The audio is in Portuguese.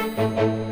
Música